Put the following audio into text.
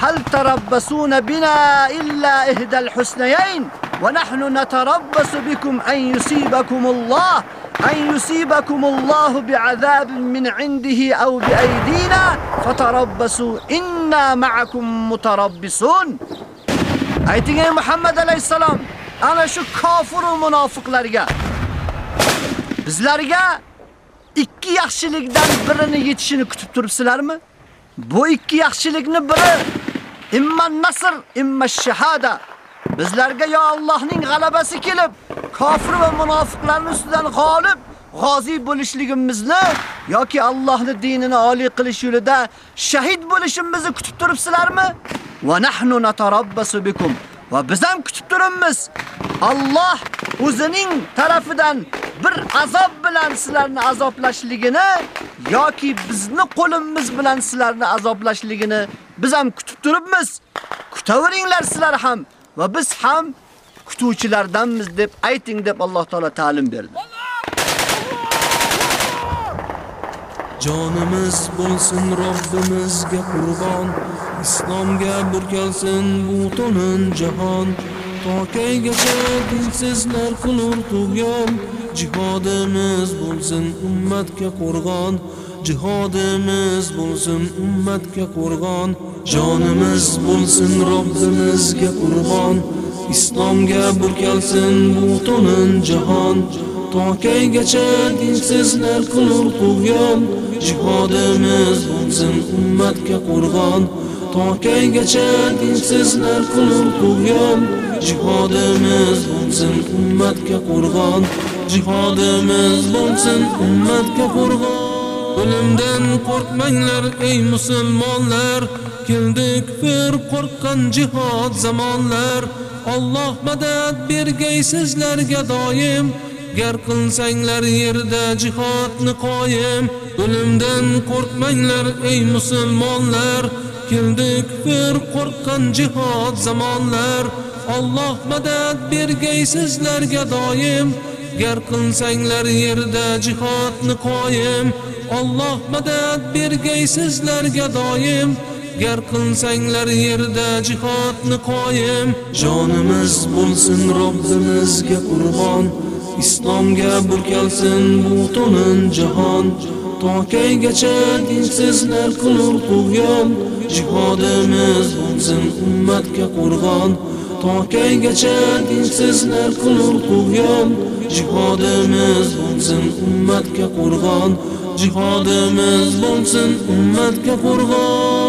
هل تربصون بنا إلا إحدى الحسنيين ونحن نتربص بكم أن يصيبكم الله أن يصيبكم الله بعذاب من عنده أو بأيدينا فتربصوا إنا معكم متربصون Ayting ey Muhammad alayhisalom, ana shu kofir va munofiqlarga bizlarga ikki yaxshilikdan birini yetishini kutib turibsizlarmi? Bu ikki yaxshilikni biri imma nasr, imma shahada. Bizlarga yo Allohning g'alabasi kelib, kofir va munofiqlarning ustidan g'olib, g'ozi bo'lishligimizni yoki Allohning dinini oliy qilish yo'lida shahid bo'lishimizni kutib turibsizlarmi? Va nahnu natarabbasu bikum. Va biz ham kutib turibmiz. Alloh o'zining tarafidan bir azob bilan sizlarni azoblashligini yoki bizni qo'limiz bilan sizlarni azoblashligini biz ham kutib turibmiz. Kutaveringlar sizlar ham va biz ham kutuvchilardanmiz deb ayting deb Alloh taolo ta'lim berdi. Jonimiz bo'lsin Robbimizga qurbon, islomga burkalsin bu jahon. Jahon. Tokaygacha dinsizlar qilur tug'yon, jihodimiz bo'lsin ummatga qo'rg'on. Jihodimiz bo'lsin ummatga qo'rg'on, jonimiz bo'lsin Robbimizga qurbon. Islomga burkalsin bu to'nin jahon. Tokaygacha dinsizlar qilur tug'yon, jihodimiz bo'lsin ummatga qo'rg'on. Tokaygacha dinsizlar qilur tug'yon, jihodimiz bo'lsin ummatga qo'rg'on. Jihodimiz bo'lsin ummatga qo'rg'on. O'limdan qo'rqmanglar ey musulmonlar, keldi kufr qo'rqqan jihod zamonlar. Alloh madad bergay sizlarga doim. Gar qilsanglar yerda jihodni qoyim. O'limdan qo'rqmanglar ey musulmonlar, keldi kufr qo'rqqan jihod zamonlar. Alloh madad bergaysizlarga doim. Gar qilsanglar yerda jihodni qoyim. Alloh madad bergaysizlarga doim. Gar qilsanglar yerda jihodni qoyim. Jonimiz bo'lsin Robbimizga qurbon. Islomga burkalsin bu to'nin jahon. Tokaygacha dinsizlar qilur tug'yon. Jihodimiz bo'lsin ummatga qo'rg'on. Tokaygacha dinsizlar qilur tug'yon. Jihodimiz bo'lsin ummatga qo'rg'on. Jihodimiz bo'lsin ummatga qo'rg'on.